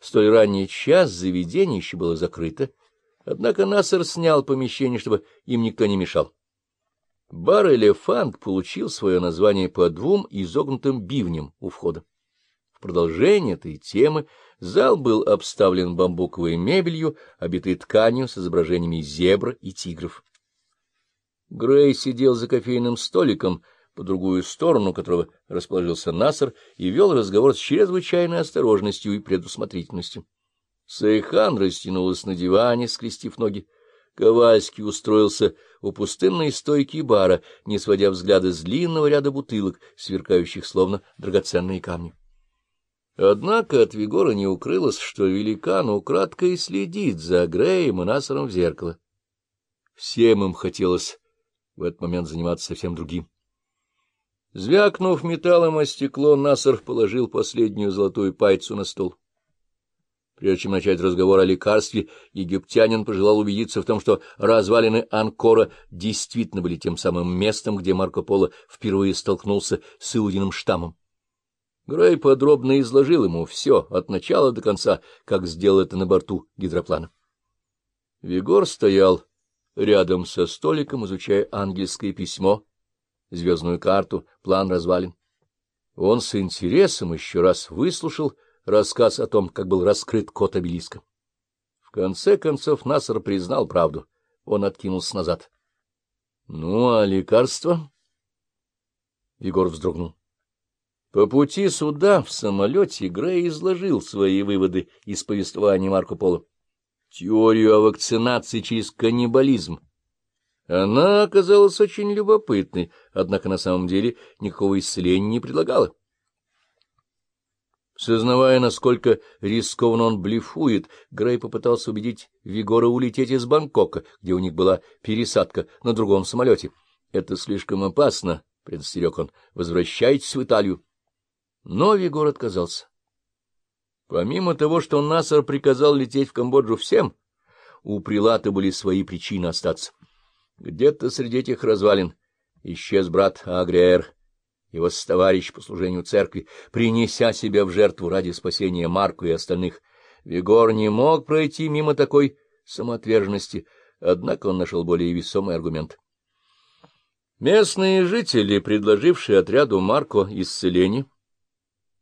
столь ранний час заведение еще было закрыто, однако Насар снял помещение, чтобы им никто не мешал. Бар «Элефант» получил свое название по двум изогнутым бивням у входа. В продолжение этой темы зал был обставлен бамбуковой мебелью, обитой тканью с изображениями зебр и тигров. Грей сидел за кофейным столиком, по другую сторону которого расположился Насар, и вел разговор с чрезвычайной осторожностью и предусмотрительностью. Сайхан растянулась на диване, скрестив ноги. Ковальский устроился у пустынной стойки бара, не сводя взгляда с длинного ряда бутылок, сверкающих словно драгоценные камни. Однако от Вигора не укрылось, что великан украдкой следит за Греем и Насаром в зеркало. Всем им хотелось в этот момент заниматься совсем другим. Звякнув металлом о стекло, Насар положил последнюю золотую пайцу на стол. Прежде чем начать разговор о лекарстве, египтянин пожелал убедиться в том, что развалины Анкора действительно были тем самым местом, где Марко Поло впервые столкнулся с Иудиным штаммом. Грей подробно изложил ему все, от начала до конца, как сделал это на борту гидроплана. Вигор стоял рядом со столиком, изучая ангельское письмо, звездную карту, план развалин. Он с интересом еще раз выслушал рассказ о том, как был раскрыт кот обелиска. В конце концов Насар признал правду. Он откинулся назад. — Ну, а лекарство? Егор вздрогнул. По пути сюда, в самолете, Грей изложил свои выводы из повествования Марко Поло. Теорию о вакцинации через каннибализм. Она оказалась очень любопытной, однако на самом деле никакого исцеления не предлагала. Сознавая, насколько рискованно он блефует, Грей попытался убедить Вигора улететь из Бангкока, где у них была пересадка на другом самолете. — Это слишком опасно, — предостерег он. — Возвращайтесь в Италию. Но Вигор отказался. Помимо того, что Насар приказал лететь в Камбоджу всем, у Прилата были свои причины остаться. Где-то среди этих развалин исчез брат Агриэр, его товарищ по служению церкви, принеся себя в жертву ради спасения Марку и остальных. Вигор не мог пройти мимо такой самоотверженности, однако он нашел более весомый аргумент. Местные жители, предложившие отряду Марко исцеление,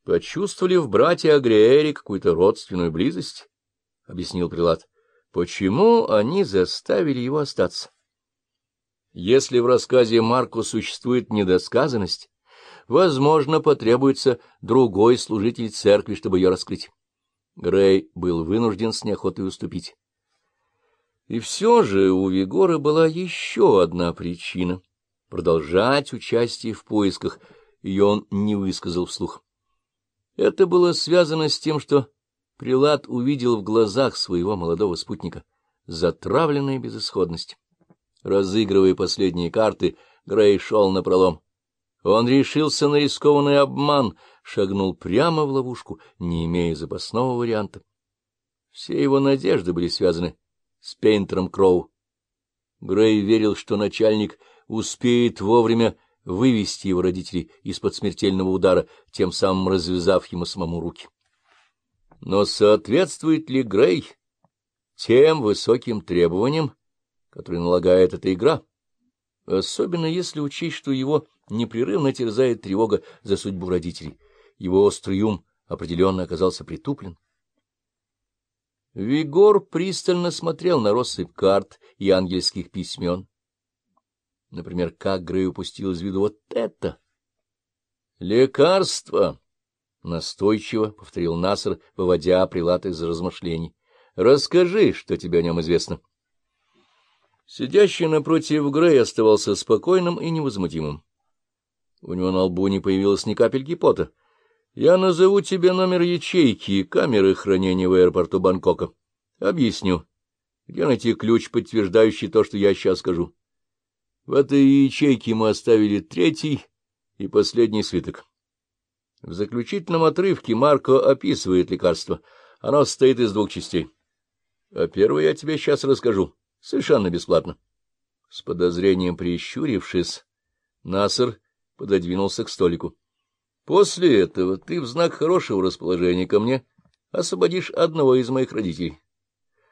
почувствовали в брате Агриэре какую-то родственную близость, — объяснил Прилат. — Почему они заставили его остаться? Если в рассказе Марко существует недосказанность, возможно, потребуется другой служитель церкви, чтобы ее раскрыть. Грей был вынужден с неохотой уступить. И все же у Вигора была еще одна причина — продолжать участие в поисках, ее он не высказал вслух. Это было связано с тем, что Прилад увидел в глазах своего молодого спутника затравленная безысходность. Разыгрывая последние карты, Грей шел напролом. Он решился на рискованный обман, шагнул прямо в ловушку, не имея запасного варианта. Все его надежды были связаны с Пейнтером Кроу. Грей верил, что начальник успеет вовремя вывести его родителей из-под смертельного удара, тем самым развязав ему самому руки. Но соответствует ли Грей тем высоким требованиям, которые налагает эта игра? Особенно если учесть, что его непрерывно терзает тревога за судьбу родителей. Его острый ум определенно оказался притуплен. Вигор пристально смотрел на россыпь карт и ангельских письмен. Например, как Грей упустил из виду вот это? «Лекарство!» — настойчиво повторил Насар, выводя прилат из размышлений. «Расскажи, что тебе о нем известно». Сидящий напротив Грей оставался спокойным и невозмутимым. У него на лбу не появилось ни капельки пота. «Я назову тебе номер ячейки и камеры хранения в аэропорту Бангкока. Объясню, где найти ключ, подтверждающий то, что я сейчас скажу». В этой ячейке мы оставили третий и последний свиток. В заключительном отрывке Марко описывает лекарство. Оно состоит из двух частей. А первое я тебе сейчас расскажу. Совершенно бесплатно. С подозрением прищурившись, Насар пододвинулся к столику. После этого ты в знак хорошего расположения ко мне освободишь одного из моих родителей.